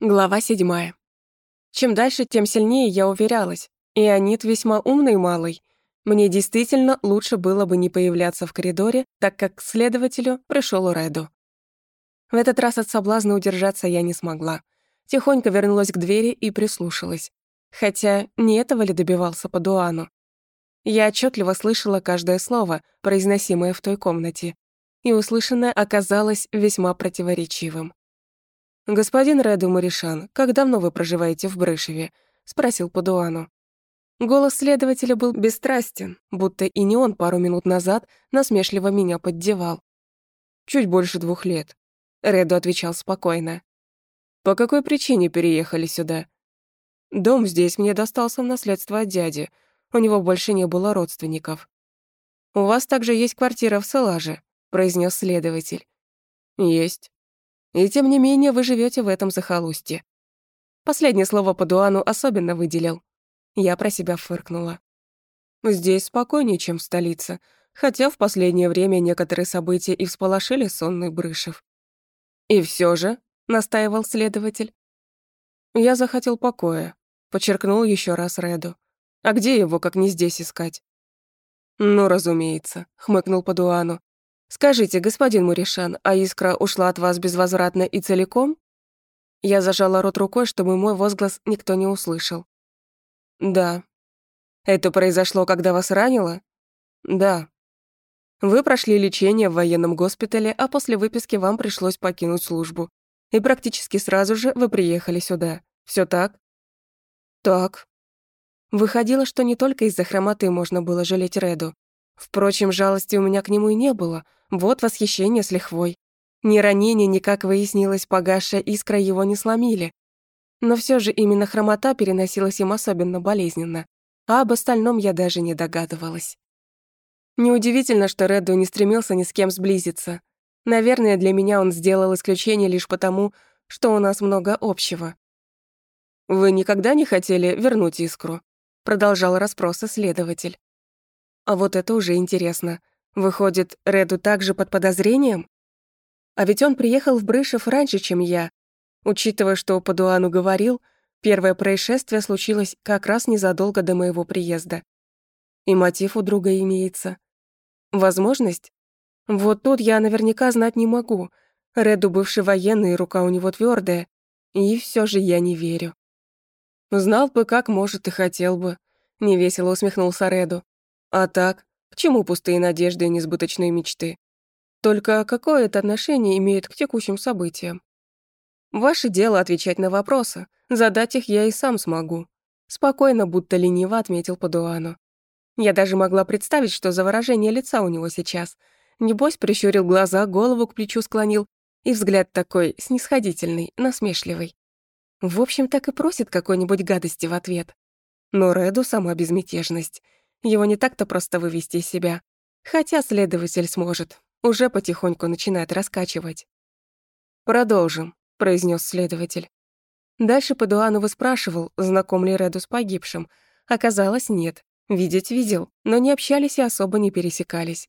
Глава седьмая. Чем дальше, тем сильнее я уверялась. И Анит весьма умный малый. Мне действительно лучше было бы не появляться в коридоре, так как к следователю пришел Реду. В этот раз от соблазна удержаться я не смогла. Тихонько вернулась к двери и прислушалась. Хотя не этого ли добивался по Дуану? Я отчетливо слышала каждое слово, произносимое в той комнате, и услышанное оказалось весьма противоречивым. «Господин Реду Маришан, как давно вы проживаете в Брышеве?» — спросил Падуану. Голос следователя был бесстрастен, будто и не он пару минут назад насмешливо меня поддевал. «Чуть больше двух лет», — Реду отвечал спокойно. «По какой причине переехали сюда?» «Дом здесь мне достался в наследство от дяди. У него больше не было родственников». «У вас также есть квартира в Селаже», — произнес следователь. «Есть. И тем не менее вы живете в этом захолустье. Последнее слово по Дуану особенно выделил. Я про себя фыркнула. Здесь спокойнее, чем в столице, хотя в последнее время некоторые события и всполошили сонный Брышев. «И все же», — настаивал следователь. «Я захотел покоя», — подчеркнул еще раз Реду. «А где его, как не здесь искать?» «Ну, разумеется», — хмыкнул Падуану. «Скажите, господин Муришан, а искра ушла от вас безвозвратно и целиком?» Я зажала рот рукой, чтобы мой возглас никто не услышал. «Да». «Это произошло, когда вас ранило?» «Да». «Вы прошли лечение в военном госпитале, а после выписки вам пришлось покинуть службу. И практически сразу же вы приехали сюда. Все так?» «Так». Выходило, что не только из-за хромоты можно было жалеть Реду. Впрочем, жалости у меня к нему и не было — вот восхищение с лихвой. Ни ранения, ни, как выяснилось, погасшая искра его не сломили. Но все же именно хромота переносилась им особенно болезненно, а об остальном я даже не догадывалась. Неудивительно, что Реду не стремился ни с кем сблизиться. Наверное, для меня он сделал исключение лишь потому, что у нас много общего. «Вы никогда не хотели вернуть искру?» Продолжал расспросы следователь. А вот это уже интересно. Выходит, Реду также под подозрением? А ведь он приехал в Брышев раньше, чем я. Учитывая, что Падуану говорил, первое происшествие случилось как раз незадолго до моего приезда. И мотив у друга имеется. Возможность? Вот тут я наверняка знать не могу. Реду бывший военный, рука у него твердая, и все же я не верю. Знал бы, как может, и хотел бы. Невесело усмехнулся Реду. А так, к чему пустые надежды и несбыточные мечты? Только какое это отношение имеет к текущим событиям? Ваше дело отвечать на вопросы. Задать их я и сам смогу. Спокойно, будто лениво отметил Падуану. Я даже могла представить, что за выражение лица у него сейчас. Небось, прищурил глаза, голову к плечу склонил, и взгляд такой снисходительный, насмешливый. В общем, так и просит какой-нибудь гадости в ответ. Но Реду сама безмятежность — его не так-то просто вывести из себя. Хотя следователь сможет. Уже потихоньку начинает раскачивать. «Продолжим», — произнес следователь. Дальше Падуанову спрашивал, знаком ли Реду с погибшим. Оказалось, нет. Видеть видел, но не общались и особо не пересекались.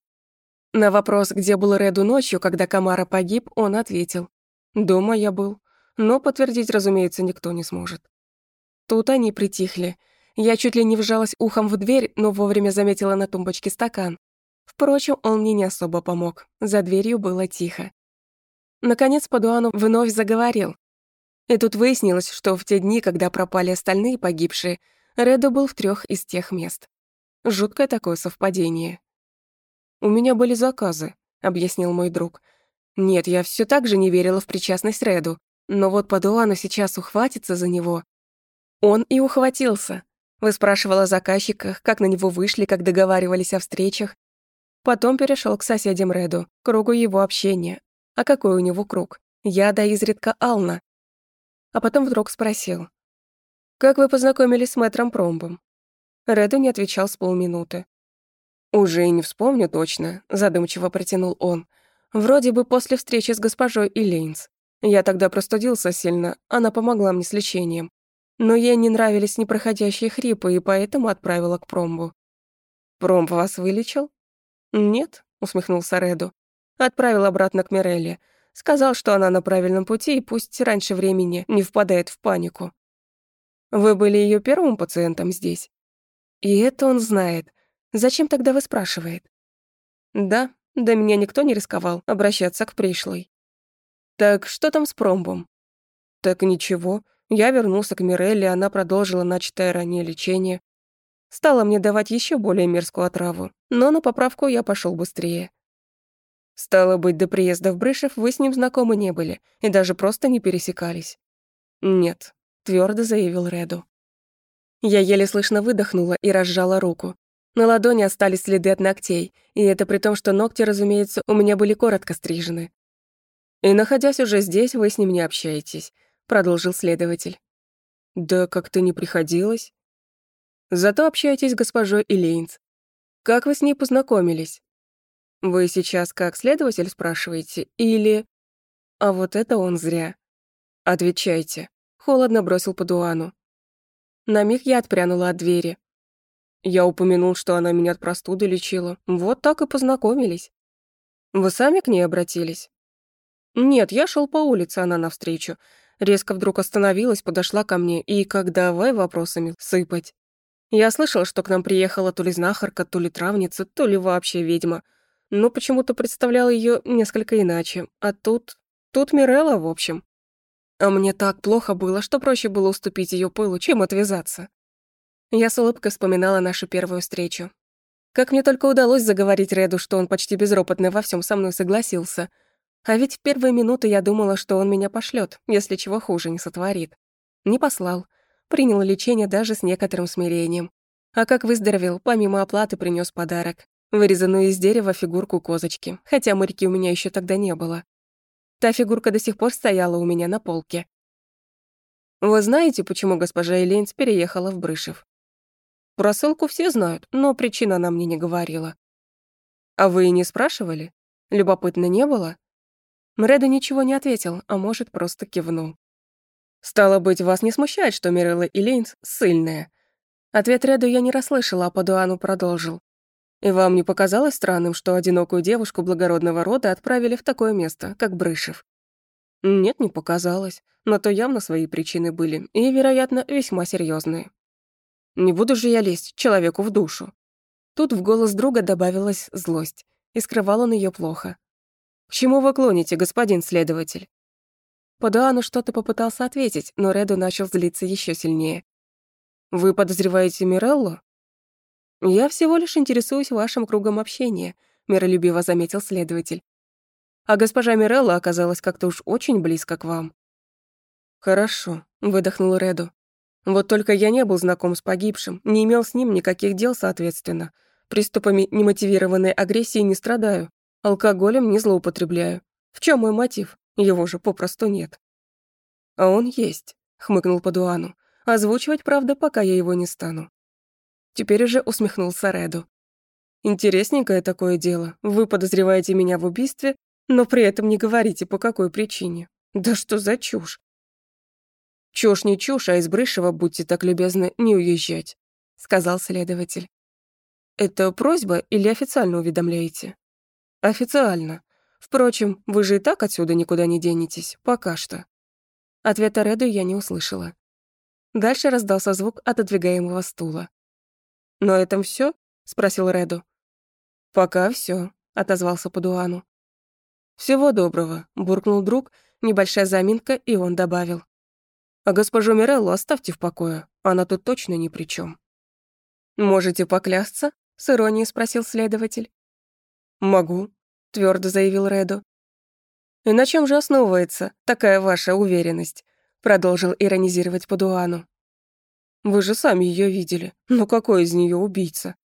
На вопрос, где был Реду ночью, когда Камара погиб, он ответил. «Дома я был». Но подтвердить, разумеется, никто не сможет. Тут они притихли, я чуть ли не вжалась ухом в дверь, но вовремя заметила на тумбочке стакан. Впрочем, он мне не особо помог. За дверью было тихо. Наконец Падуану вновь заговорил. И тут выяснилось, что в те дни, когда пропали остальные погибшие, Редо был в трех из тех мест. Жуткое такое совпадение. «У меня были заказы», — объяснил мой друг. «Нет, я все так же не верила в причастность Реду, но вот Падуану сейчас ухватится за него». Он и ухватился. Выспрашивала о заказчиках, как на него вышли, как договаривались о встречах. Потом перешел к соседям Реду, кругу его общения. А какой у него круг? Я да изредка Ална. А потом вдруг спросил. «Как вы познакомились с мэтром Промбом?» Реду не отвечал с полминуты. «Уже и не вспомню точно», — задумчиво протянул он. «Вроде бы после встречи с госпожой Илейнс. Я тогда простудился сильно, она помогла мне с лечением. Но ей не нравились непроходящие хрипы, и поэтому отправила к промбу. «Промб вас вылечил?» «Нет», — усмехнулся Реду. Отправил обратно к Мирелле. Сказал, что она на правильном пути и пусть раньше времени не впадает в панику. Вы были ее первым пациентом здесь? И это он знает. Зачем тогда вы спрашивает? Да, до меня никто не рисковал обращаться к пришлой. Так что там с промбом? Так ничего. Я вернулся к Мирелле, она продолжила начатое ранее лечение. Стала мне давать еще более мерзкую отраву, но на поправку я пошел быстрее. Стало быть, до приезда в Брышев вы с ним знакомы не были и даже просто не пересекались. Нет, твердо заявил Реду. Я еле слышно выдохнула и разжала руку. На ладони остались следы от ногтей, и это при том, что ногти, разумеется, у меня были коротко стрижены. «И находясь уже здесь, вы с ним не общаетесь», — продолжил следователь. «Да как-то не приходилось. Зато общаетесь с госпожой Илейнс. Как вы с ней познакомились?» Вы сейчас как следователь спрашиваете или... А вот это он зря. Отвечайте. Холодно бросил по. На миг я отпрянула от двери. Я упомянул, что она меня от простуды лечила. Вот так и познакомились. Вы сами к ней обратились? Нет, я шел по улице, она навстречу. Резко вдруг остановилась, подошла ко мне и как давай вопросами сыпать. Я слышала, что к нам приехала то ли знахарка, то ли травница, то ли вообще ведьма — но почему-то представлял ее несколько иначе. А тут... тут Мирелла, в общем. А мне так плохо было, что проще было уступить ее пылу, чем отвязаться. Я с улыбкой вспоминала нашу первую встречу. Как мне только удалось заговорить Реду, что он почти безропотно во всем со мной согласился. А ведь в первые минуты я думала, что он меня пошлет, если чего хуже не сотворит. Не послал. Принял лечение даже с некоторым смирением. А как выздоровел, помимо оплаты принес подарок вырезанную из дерева фигурку козочки, хотя морьки у меня еще тогда не было. Та фигурка до сих пор стояла у меня на полке. Вы знаете, почему госпожа Эленц переехала в Брышев? Про ссылку все знают, но причина она мне не говорила. А вы и не спрашивали? Любопытно не было? Мреду ничего не ответил, а может, просто кивнул. «Стало быть, вас не смущает, что Мирелла и Лейнс ссыльная?» Ответ Реду я не расслышала, а Падуану продолжил. И вам не показалось странным, что одинокую девушку благородного рода отправили в такое место, как Брышев? Нет, не показалось, но то явно свои причины были, и, вероятно, весьма серьезные. Не буду же я лезть человеку в душу. Тут в голос друга добавилась злость, и скрывал он ее плохо. «К чему вы клоните, господин следователь?» Падуану что-то попытался ответить, но Реду начал злиться еще сильнее. «Вы подозреваете Миреллу?» «Я всего лишь интересуюсь вашим кругом общения», — миролюбиво заметил следователь. «А госпожа Мирелла оказалась как-то уж очень близко к вам». «Хорошо», — выдохнул Реду. «Вот только я не был знаком с погибшим, не имел с ним никаких дел, соответственно. Приступами немотивированной агрессии не страдаю, алкоголем не злоупотребляю. В чем мой мотив? Его же попросту нет». «А он есть», — хмыкнул Падуану. «Озвучивать, правда, пока я его не стану». Теперь уже усмехнулся Реду. «Интересненькое такое дело. Вы подозреваете меня в убийстве, но при этом не говорите, по какой причине. Да что за чушь?» «Чушь не чушь, а из Брышева, будьте так любезны, не уезжать», — сказал следователь. «Это просьба или официально уведомляете?» «Официально. Впрочем, вы же и так отсюда никуда не денетесь, пока что». Ответа Реду я не услышала. Дальше раздался звук отодвигаемого стула. «На этом все? спросил Реду. «Пока все, отозвался Падуану. «Всего доброго», — буркнул друг, небольшая заминка, и он добавил. «А госпожу Миреллу оставьте в покое, она тут точно ни при чем. «Можете поклясться?» — с иронией спросил следователь. «Могу», — твердо заявил Реду. «И на чем же основывается такая ваша уверенность?» — продолжил иронизировать Падуану. Вы же сами ее видели. Ну какой из нее убийца?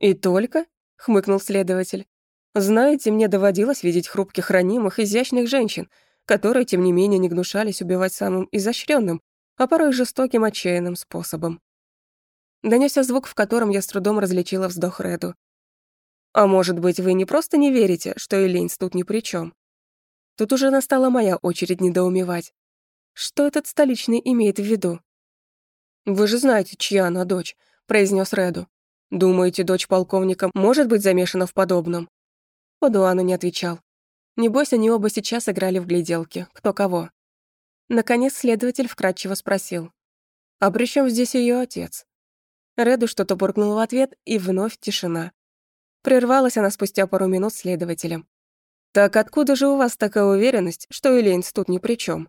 И только? хмыкнул следователь. Знаете, мне доводилось видеть хрупких, ранимых, изящных женщин, которые, тем не менее, не гнушались убивать самым изощренным, а порой жестоким, отчаянным способом. Донесся звук, в котором я с трудом различила вздох Реду. А может быть, вы не просто не верите, что Элейнс тут ни при чем? Тут уже настала моя очередь недоумевать. Что этот столичный имеет в виду? «Вы же знаете, чья она дочь», — произнес Реду. «Думаете, дочь полковника может быть замешана в подобном?» Падуану не отвечал. Небось, они оба сейчас играли в гляделки, кто кого. Наконец следователь вкратчиво спросил. «А при здесь ее отец?» Реду что-то буркнул в ответ, и вновь тишина. Прервалась она спустя пару минут следователем. «Так откуда же у вас такая уверенность, что Элейнс тут ни при чем?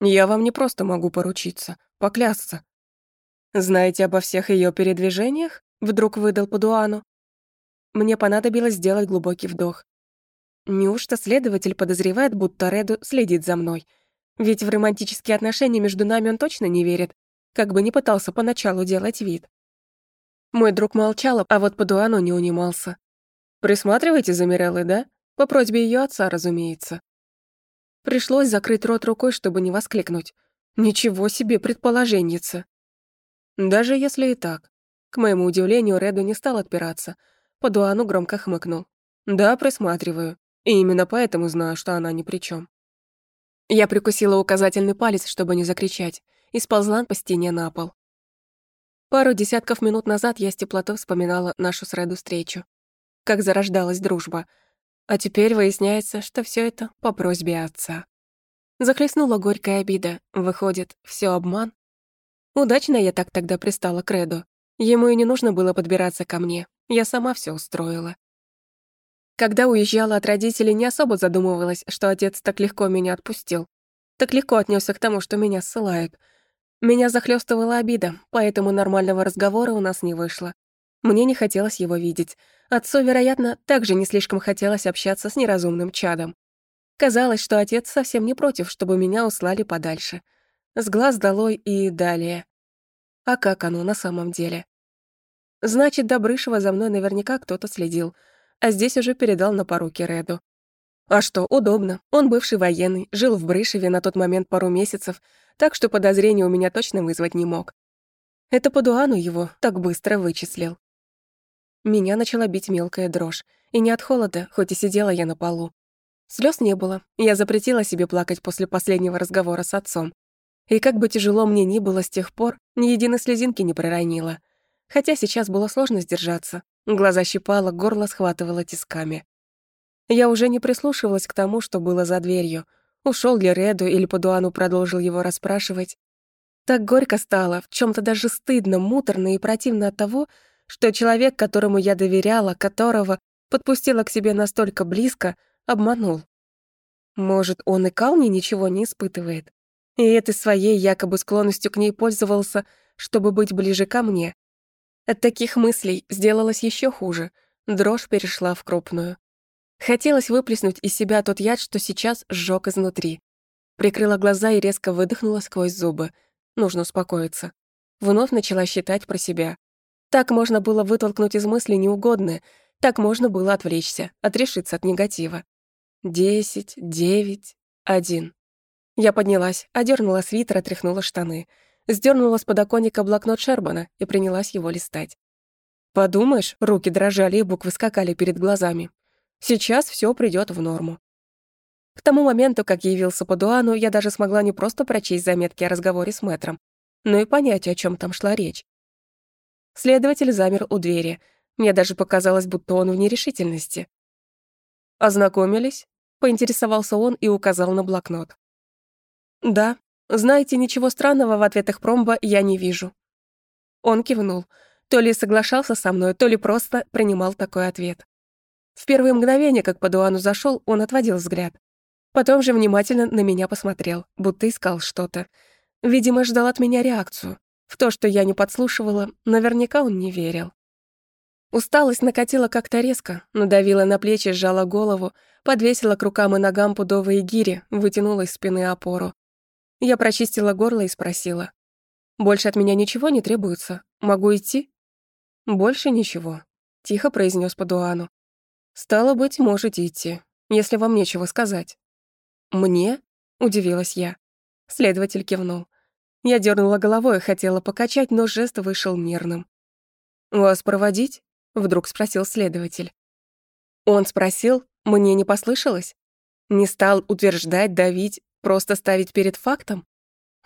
«Я вам не просто могу поручиться, поклясться». «Знаете обо всех ее передвижениях?» — вдруг выдал Падуану. Мне понадобилось сделать глубокий вдох. Неужто следователь подозревает, будто Реду следит за мной? Ведь в романтические отношения между нами он точно не верит, как бы не пытался поначалу делать вид. Мой друг молчал, а вот Падуану не унимался. «Присматривайте за Миреллой, да? По просьбе ее отца, разумеется». Пришлось закрыть рот рукой, чтобы не воскликнуть. «Ничего себе предположенница!» Даже если и так. К моему удивлению, Реду не стал отпираться. Падуану громко хмыкнул. «Да, присматриваю. И именно поэтому знаю, что она ни при чем. Я прикусила указательный палец, чтобы не закричать, и сползла по стене на пол. Пару десятков минут назад я с теплотой вспоминала нашу с Реду встречу. Как зарождалась дружба. А теперь выясняется, что все это по просьбе отца. Захлестнула горькая обида. Выходит, все обман? Удачно я так тогда пристала к Реду. Ему и не нужно было подбираться ко мне. Я сама все устроила. Когда уезжала от родителей, не особо задумывалась, что отец так легко меня отпустил. Так легко отнесся к тому, что меня ссылают. Меня захлестывала обида, поэтому нормального разговора у нас не вышло. Мне не хотелось его видеть. Отцу, вероятно, также не слишком хотелось общаться с неразумным чадом. Казалось, что отец совсем не против, чтобы меня услали подальше. С глаз долой и далее. А как оно на самом деле? Значит, до Брышева за мной наверняка кто-то следил, а здесь уже передал на поруки Реду. А что, удобно. Он бывший военный, жил в Брышеве на тот момент пару месяцев, так что подозрения у меня точно вызвать не мог. Это по Дуану его так быстро вычислил. Меня начала бить мелкая дрожь, и не от холода, хоть и сидела я на полу. Слез не было, я запретила себе плакать после последнего разговора с отцом. И как бы тяжело мне ни было с тех пор, ни единой слезинки не проронила. Хотя сейчас было сложно сдержаться. Глаза щипало, горло схватывало тисками. Я уже не прислушивалась к тому, что было за дверью. Ушел ли Реду или Падуану продолжил его расспрашивать. Так горько стало, в чем то даже стыдно, муторно и противно от того, что человек, которому я доверяла, которого подпустила к себе настолько близко, обманул. Может, он и Кални ничего не испытывает. И этой своей якобы склонностью к ней пользовался, чтобы быть ближе ко мне, от таких мыслей сделалось еще хуже. Дрожь перешла в крупную. Хотелось выплеснуть из себя тот яд, что сейчас сжёг изнутри. Прикрыла глаза и резко выдохнула сквозь зубы. Нужно успокоиться. Вновь начала считать про себя. Так можно было вытолкнуть из мысли неугодное, так можно было отвлечься, отрешиться от негатива. Десять, девять, один. Я поднялась, одернула свитер, отряхнула штаны — Сдернула с подоконника блокнот Шербана и принялась его листать. Подумаешь, руки дрожали и буквы скакали перед глазами. Сейчас все придёт в норму. К тому моменту, как явился по Дуану, я даже смогла не просто прочесть заметки о разговоре с мэтром, но и понять, о чем там шла речь. Следователь замер у двери. Мне даже показалось, будто он в нерешительности. «Ознакомились?» — поинтересовался он и указал на блокнот. «Да», знаете, ничего странного в ответах Промба я не вижу. Он кивнул. То ли соглашался со мной, то ли просто принимал такой ответ. В первые мгновения, как по Дуану зашел, он отводил взгляд. Потом же внимательно на меня посмотрел, будто искал что-то. Видимо, ждал от меня реакцию. В то, что я не подслушивала, наверняка он не верил. Усталость накатила как-то резко, надавила на плечи, сжала голову, подвесила к рукам и ногам пудовые гири, вытянула из спины опору. Я прочистила горло и спросила. «Больше от меня ничего не требуется? Могу идти?» «Больше ничего», — тихо произнес Падуану. «Стало быть, можете идти, если вам нечего сказать». «Мне?» — удивилась я. Следователь кивнул. Я дернула головой и хотела покачать, но жест вышел мирным. «Вас проводить?» — вдруг спросил следователь. Он спросил, мне не послышалось? Не стал утверждать, давить, Просто ставить перед фактом?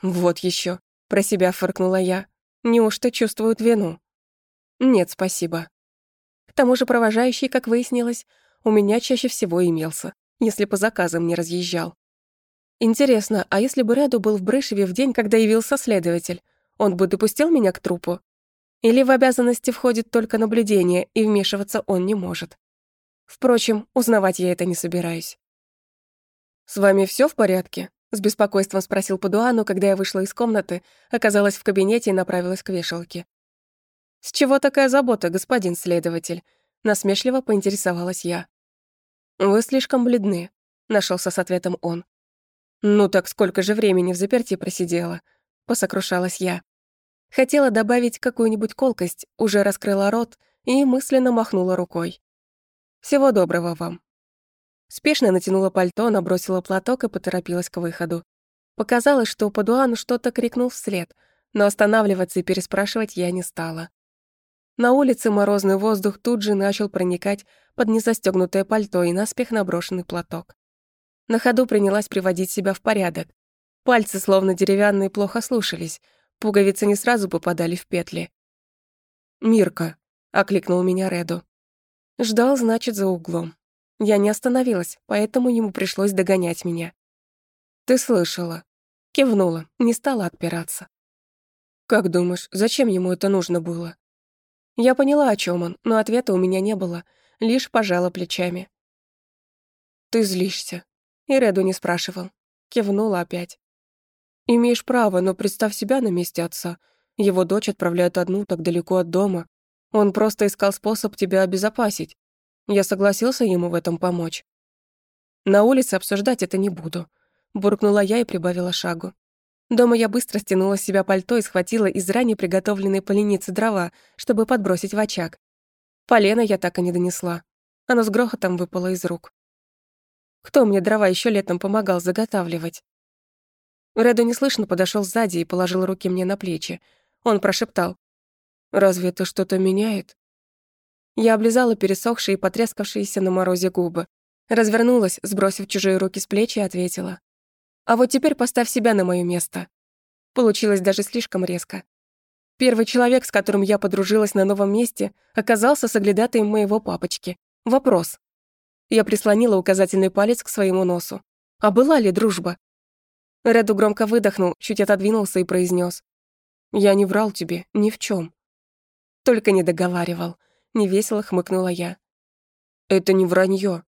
Вот еще, про себя фыркнула я. Неужто чувствуют вину? Нет, спасибо. К тому же провожающий, как выяснилось, у меня чаще всего имелся. если по заказам не разъезжал. Интересно, а если бы Реду был в Брышеве в день, когда явился следователь, он бы допустил меня к трупу? Или в обязанности входит только наблюдение, и вмешиваться он не может? Впрочем, узнавать я это не собираюсь. «С вами все в порядке?» — с беспокойством спросил Падуану, когда я вышла из комнаты, оказалась в кабинете и направилась к вешалке. «С чего такая забота, господин следователь?» — насмешливо поинтересовалась я. «Вы слишком бледны», — нашелся с ответом он. «Ну так сколько же времени в заперти просидела?» — посокрушалась я. Хотела добавить какую-нибудь колкость, уже раскрыла рот и мысленно махнула рукой. «Всего доброго вам». Спешно натянула пальто, набросила платок и поторопилась к выходу. Показалось, что Падуан что-то крикнул вслед, но останавливаться и переспрашивать я не стала. На улице морозный воздух тут же начал проникать под незастёгнутое пальто и наспех наброшенный платок. На ходу принялась приводить себя в порядок. Пальцы, словно деревянные, плохо слушались. Пуговицы не сразу попадали в петли. «Мирка», — окликнул меня Реду. Ждал, значит, за углом. Я не остановилась, поэтому ему пришлось догонять меня. «Ты слышала?» Кивнула, не стала отпираться. «Как думаешь, зачем ему это нужно было?» Я поняла, о чем он, но ответа у меня не было, лишь пожала плечами. «Ты злишься», и Реду не спрашивал. Кивнула опять. «Имеешь право, но представь себя на месте отца. Его дочь отправляют одну так далеко от дома. Он просто искал способ тебя обезопасить. Я согласился ему в этом помочь. На улице обсуждать это не буду», — буркнула я и прибавила шагу. Дома я быстро стянула с себя пальто и схватила из ранее приготовленной поленицы дрова, чтобы подбросить в очаг. Полено я так и не донесла. Оно с грохотом выпало из рук. Кто мне дрова еще летом помогал заготавливать? Реду неслышно подошел сзади и положил руки мне на плечи. Он прошептал. «Разве это что-то меняет?» Я облизала пересохшие и потрескавшиеся на морозе губы. Развернулась, сбросив чужие руки с плеч и ответила. «А вот теперь поставь себя на моё место». Получилось даже слишком резко. Первый человек, с которым я подружилась на новом месте, оказался соглядатаем моего папочки. Вопрос. Я прислонила указательный палец к своему носу. А была ли дружба? Реду громко выдохнул, чуть отодвинулся и произнес: «Я не врал тебе ни в чем. Только не договаривал. Невесело хмыкнула я. «Это не вранье.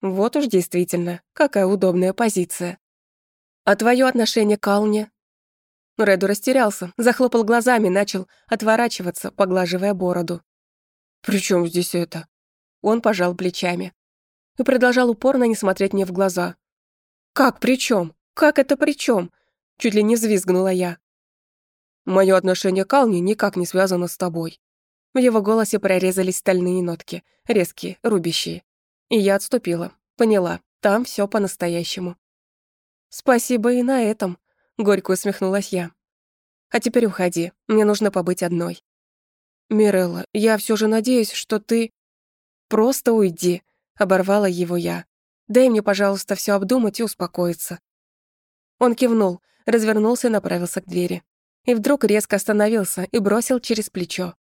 Вот уж действительно, какая удобная позиция. А твое отношение к Алне?» Реду растерялся, захлопал глазами, начал отворачиваться, поглаживая бороду. «При чем здесь это?» Он пожал плечами и продолжал упорно не смотреть мне в глаза. «Как при чем? Как это при чем? Чуть ли не взвизгнула я. Мое отношение к Алне никак не связано с тобой». В его голосе прорезались стальные нотки, резкие, рубящие. И я отступила, поняла, там все по-настоящему. «Спасибо и на этом», — горько усмехнулась я. «А теперь уходи, мне нужно побыть одной». «Мирелла, я все же надеюсь, что ты...» «Просто уйди», Оборвала его я. «Дай мне, пожалуйста, все обдумать и успокоиться». Он кивнул, развернулся и направился к двери. И вдруг резко остановился и бросил через плечо.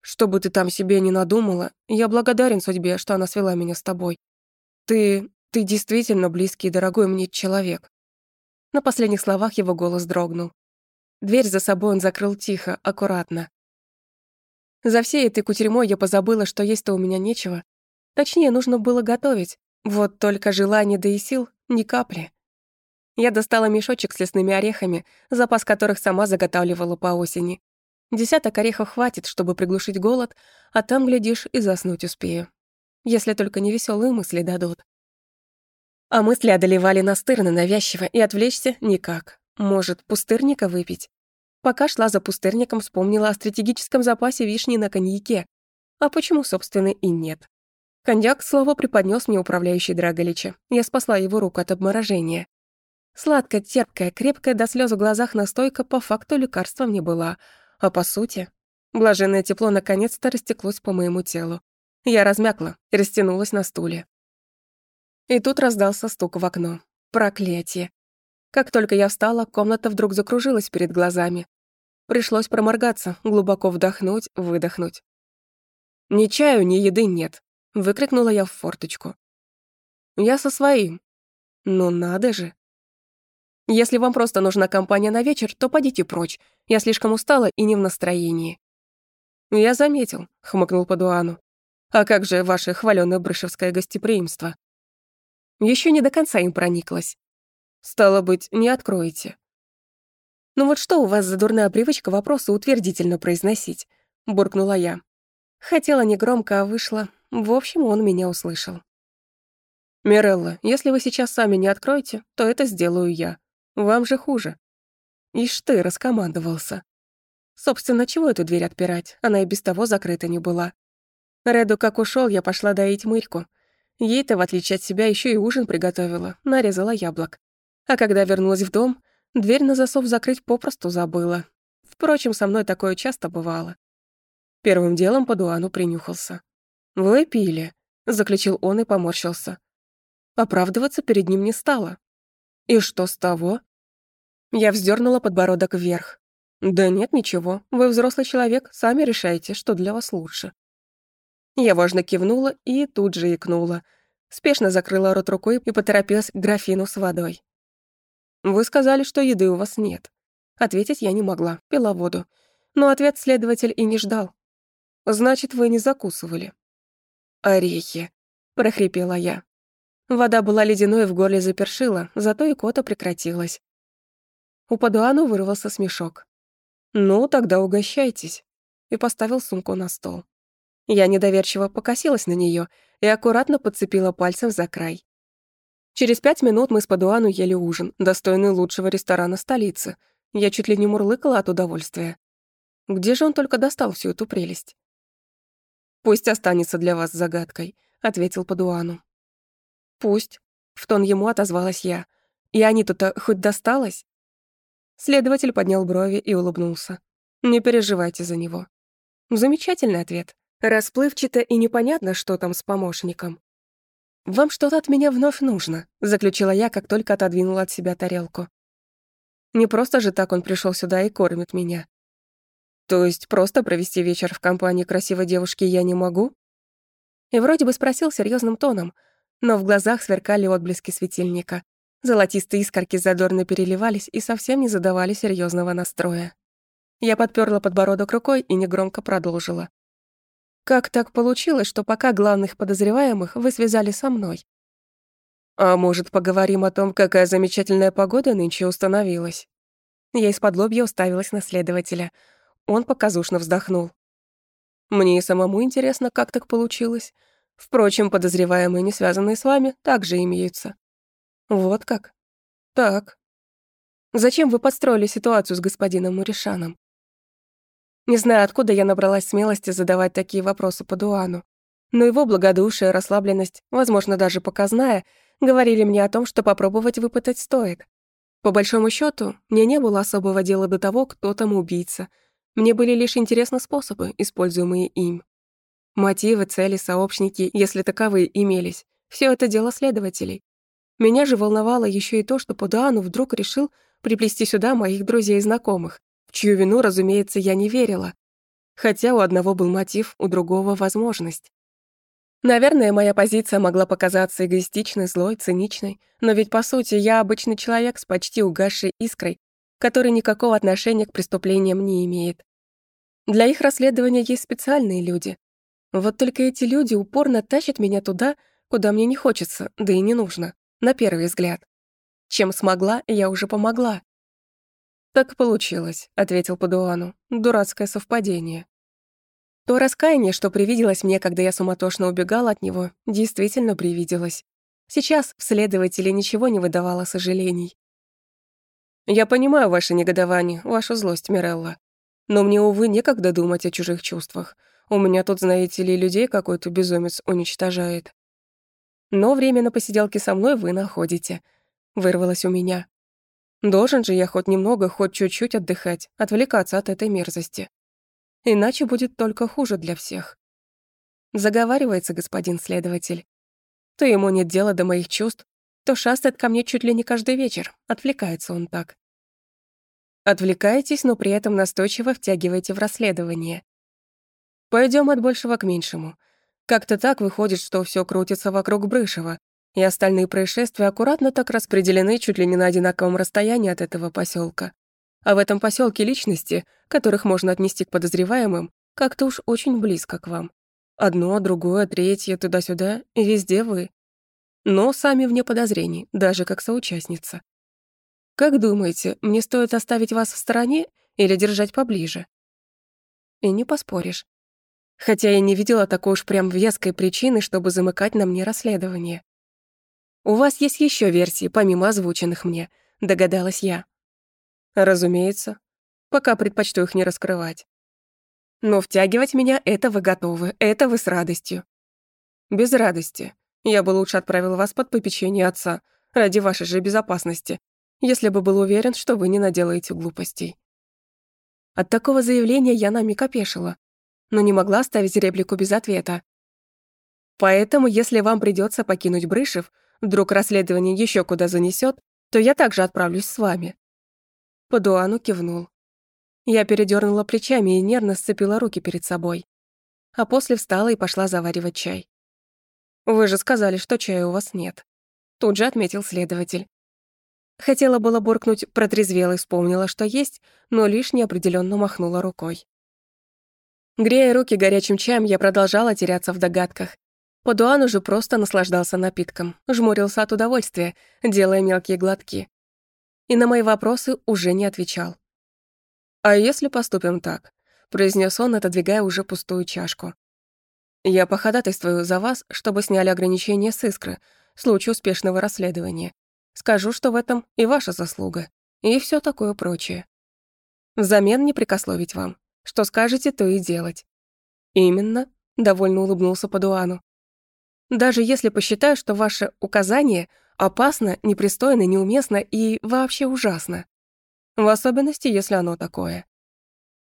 «Что бы ты там себе ни надумала, я благодарен судьбе, что она свела меня с тобой. Ты... ты действительно близкий и дорогой мне человек». На последних словах его голос дрогнул. Дверь за собой он закрыл тихо, аккуратно. За всей этой кутерьмой я позабыла, что есть-то у меня нечего, Точнее, нужно было готовить. Вот только желания да и сил ни капли. Я достала мешочек с лесными орехами, запас которых сама заготавливала по осени. Десяток орехов хватит, чтобы приглушить голод, а там, глядишь, и заснуть успею. Если только не веселые мысли дадут. А мысли одолевали настырно, навязчиво, и отвлечься никак. Может, пустырника выпить? Пока шла за пустырником, вспомнила о стратегическом запасе вишни на коньяке. А почему, собственно, и нет? Коньяк, слово, преподнес мне управляющий Драголича. Я спасла его руку от обморожения. Сладкая, терпкая, крепкая до слез в глазах настойка по факту лекарством не была, а по сути... Блаженное тепло наконец-то растеклось по моему телу. Я размякла растянулась на стуле. И тут раздался стук в окно. Проклятие. Как только я встала, комната вдруг закружилась перед глазами. Пришлось проморгаться, глубоко вдохнуть, выдохнуть. Ни чаю, ни еды нет. Выкрикнула я в форточку. Я со своим. Ну надо же. Если вам просто нужна компания на вечер, то подите прочь. Я слишком устала и не в настроении. Я заметил, хмыкнул Падуану. А как же ваше хвалёное брышевское гостеприимство? Еще не до конца им прониклась. Стало быть, не откроете. Ну вот что у вас за дурная привычка вопросы утвердительно произносить? Буркнула я. Хотела негромко, а вышла. В общем, он меня услышал. «Мирелла, если вы сейчас сами не откроете, то это сделаю я. Вам же хуже». Ишь ты, раскомандовался. Собственно, чего эту дверь отпирать? Она и без того закрыта не была. Реду как ушел, я пошла доить мырьку. Ей-то, в отличие от себя, еще и ужин приготовила, нарезала яблок. А когда вернулась в дом, дверь на засов закрыть попросту забыла. Впрочем, со мной такое часто бывало. Первым делом по дуану принюхался. «Вы пили», — заключил он и поморщился. Оправдываться перед ним не стало. «И что с того?» Я вздернула подбородок вверх. «Да нет, ничего. Вы взрослый человек, сами решайте, что для вас лучше». Я важно кивнула и тут же икнула. Спешно закрыла рот рукой и поторопилась к графину с водой. «Вы сказали, что еды у вас нет». Ответить я не могла, пила воду. Но ответ следователь и не ждал. «Значит, вы не закусывали». «Орехи», — прохрипела я. Вода была ледяной, в горле запершила, зато и кота прекратилась. У Падуану вырвался смешок. «Ну, тогда угощайтесь», и поставил сумку на стол. Я недоверчиво покосилась на нее и аккуратно подцепила пальцем за край. Через пять минут мы с Падуану ели ужин, достойный лучшего ресторана столицы. Я чуть ли не мурлыкала от удовольствия. Где же он только достал всю эту прелесть? «Пусть останется для вас загадкой», — ответил Падуану. «Пусть», — в тон ему отозвалась я. «И Аниту-то хоть досталось?» Следователь поднял брови и улыбнулся. «Не переживайте за него». Замечательный ответ. Расплывчато и непонятно, что там с помощником. «Вам что-то от меня вновь нужно», — заключила я, как только отодвинула от себя тарелку. «Не просто же так он пришел сюда и кормит меня. То есть просто провести вечер в компании красивой девушки я не могу?» И вроде бы спросил серьезным тоном — но в глазах сверкали отблески светильника. Золотистые искорки задорно переливались и совсем не задавали серьезного настроя. Я подперла подбородок рукой и негромко продолжила. «Как так получилось, что пока главных подозреваемых вы связали со мной?» «А может, поговорим о том, какая замечательная погода нынче установилась?» Я из-под лобья уставилась на следователя. Он показушно вздохнул. «Мне и самому интересно, как так получилось. Впрочем, подозреваемые, не связанные с вами, также имеются. Вот как? Так. Зачем вы подстроили ситуацию с господином Муришаном? Не знаю, откуда я набралась смелости задавать такие вопросы по Дуану, но его благодушие, расслабленность, возможно, даже показная, говорили мне о том, что попробовать выпытать стоит. По большому счету, мне не было особого дела до того, кто там убийца. Мне были лишь интересны способы, используемые им. Мотивы, цели, сообщники, если таковые имелись. Все это дело следователей. Меня же волновало еще и то, что Пудуану вдруг решил приплести сюда моих друзей и знакомых, в чью вину, разумеется, я не верила. Хотя у одного был мотив, у другого — возможность. Наверное, моя позиция могла показаться эгоистичной, злой, циничной, но ведь, по сути, я обычный человек с почти угасшей искрой, который никакого отношения к преступлениям не имеет. Для их расследования есть специальные люди, вот только эти люди упорно тащат меня туда, куда мне не хочется, да и не нужно, на первый взгляд. Чем смогла, я уже помогла. «Так получилось», — ответил Падуану. «Дурацкое совпадение». То раскаяние, что привиделось мне, когда я суматошно убегала от него, действительно привиделось. Сейчас в следователе ничего не выдавало сожалений. «Я понимаю ваше негодование, вашу злость, Мирелла. Но мне, увы, некогда думать о чужих чувствах. У меня тут, знаете ли, людей какой-то безумец уничтожает. Но время на посиделке со мной вы находите. Вырвалось у меня. Должен же я хоть немного, хоть чуть-чуть отдыхать, отвлекаться от этой мерзости. Иначе будет только хуже для всех. Заговаривается господин следователь. То ему нет дела до моих чувств, то шастает ко мне чуть ли не каждый вечер. Отвлекается он так. Отвлекаетесь, но при этом настойчиво втягиваете в расследование. Пойдем от большего к меньшему. Как-то так выходит, что все крутится вокруг Брышева. И остальные происшествия аккуратно так распределены чуть ли не на одинаковом расстоянии от этого поселка. А в этом поселке личности, которых можно отнести к подозреваемым, как-то уж очень близко к вам. Одно, другое, третье, туда-сюда, и везде вы. Но сами вне подозрений, даже как соучастница. Как думаете, мне стоит оставить вас в стороне или держать поближе? И не поспоришь. Хотя я не видела такой уж прям веской причины, чтобы замыкать на мне расследование. У вас есть еще версии, помимо озвученных мне, догадалась я. Разумеется. Пока предпочту их не раскрывать. Но втягивать меня — это вы готовы, это вы с радостью. Без радости. Я бы лучше отправил вас под попечение отца, ради вашей же безопасности, если бы был уверен, что вы не наделаете глупостей. От такого заявления я на миг опешила, но не могла оставить реплику без ответа. Поэтому, если вам придется покинуть Брышев, вдруг расследование еще куда занесет, то я также отправлюсь с вами. Падуану кивнул. Я передернула плечами и нервно сцепила руки перед собой. А после встала и пошла заваривать чай. «Вы же сказали, что чая у вас нет», — тут же отметил следователь. Хотела было буркнуть, протрезвела и вспомнила, что есть, но лишь неопределенно махнула рукой. Грея руки горячим чаем, я продолжала теряться в догадках. Падуан уже просто наслаждался напитком, жмурился от удовольствия, делая мелкие глотки. И на мои вопросы уже не отвечал. «А если поступим так?» — произнес он, отодвигая уже пустую чашку. «Я походатайствую за вас, чтобы сняли ограничения с искры в случае успешного расследования. Скажу, что в этом и ваша заслуга, и все такое прочее. Взамен не прикословить вам. Что скажете, то и делать». «Именно», — довольно улыбнулся Падуану. «Даже если посчитаю, что ваше указание опасно, непристойно, неуместно и вообще ужасно. В особенности, если оно такое».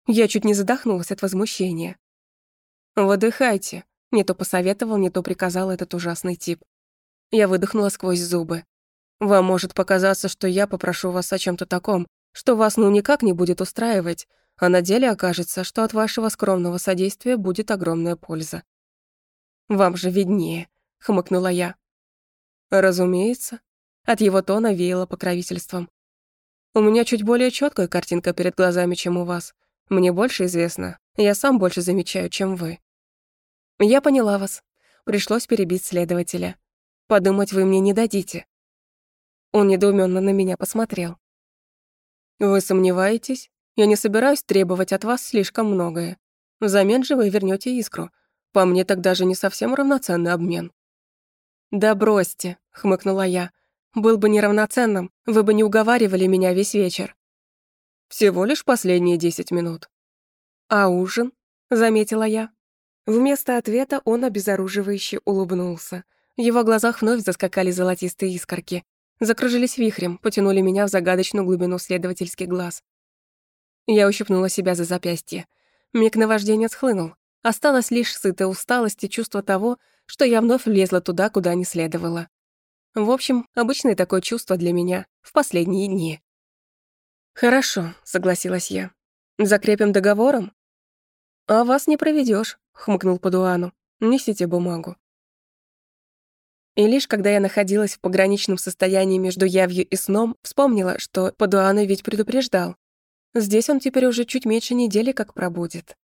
Я чуть не задохнулась от возмущения. «Выдыхайте», — не то посоветовал, не то приказал этот ужасный тип. Я выдохнула сквозь зубы. «Вам может показаться, что я попрошу вас о чем то таком, что вас ну никак не будет устраивать, а на деле окажется, что от вашего скромного содействия будет огромная польза. «Вам же виднее», — хмыкнула я. «Разумеется». От его тона веяло покровительством. «У меня чуть более четкая картинка перед глазами, чем у вас. Мне больше известно. Я сам больше замечаю, чем вы». «Я поняла вас. Пришлось перебить следователя. Подумать вы мне не дадите». Он недоуменно на меня посмотрел. «Вы сомневаетесь?» Я не собираюсь требовать от вас слишком многое. Взамен же вы вернете искру. По мне так даже не совсем равноценный обмен». «Да бросьте», — хмыкнула я. «Был бы неравноценным, вы бы не уговаривали меня весь вечер». «Всего лишь последние десять минут». «А ужин?» — заметила я. Вместо ответа он обезоруживающе улыбнулся. В его глазах вновь заскакали золотистые искорки. Закружились вихрем, потянули меня в загадочную глубину следовательских глаз. Я ущипнула себя за запястье. Миг наваждения схлынул. Осталась лишь сытая усталость и чувство того, что я вновь влезла туда, куда не следовало. В общем, обычное такое чувство для меня в последние дни. «Хорошо», — согласилась я. «Закрепим договором?» «А вас не проведешь, хмыкнул Падуану. «Несите бумагу». И лишь когда я находилась в пограничном состоянии между явью и сном, вспомнила, что Падуану ведь предупреждал, Здесь он теперь уже чуть меньше недели как пробудет.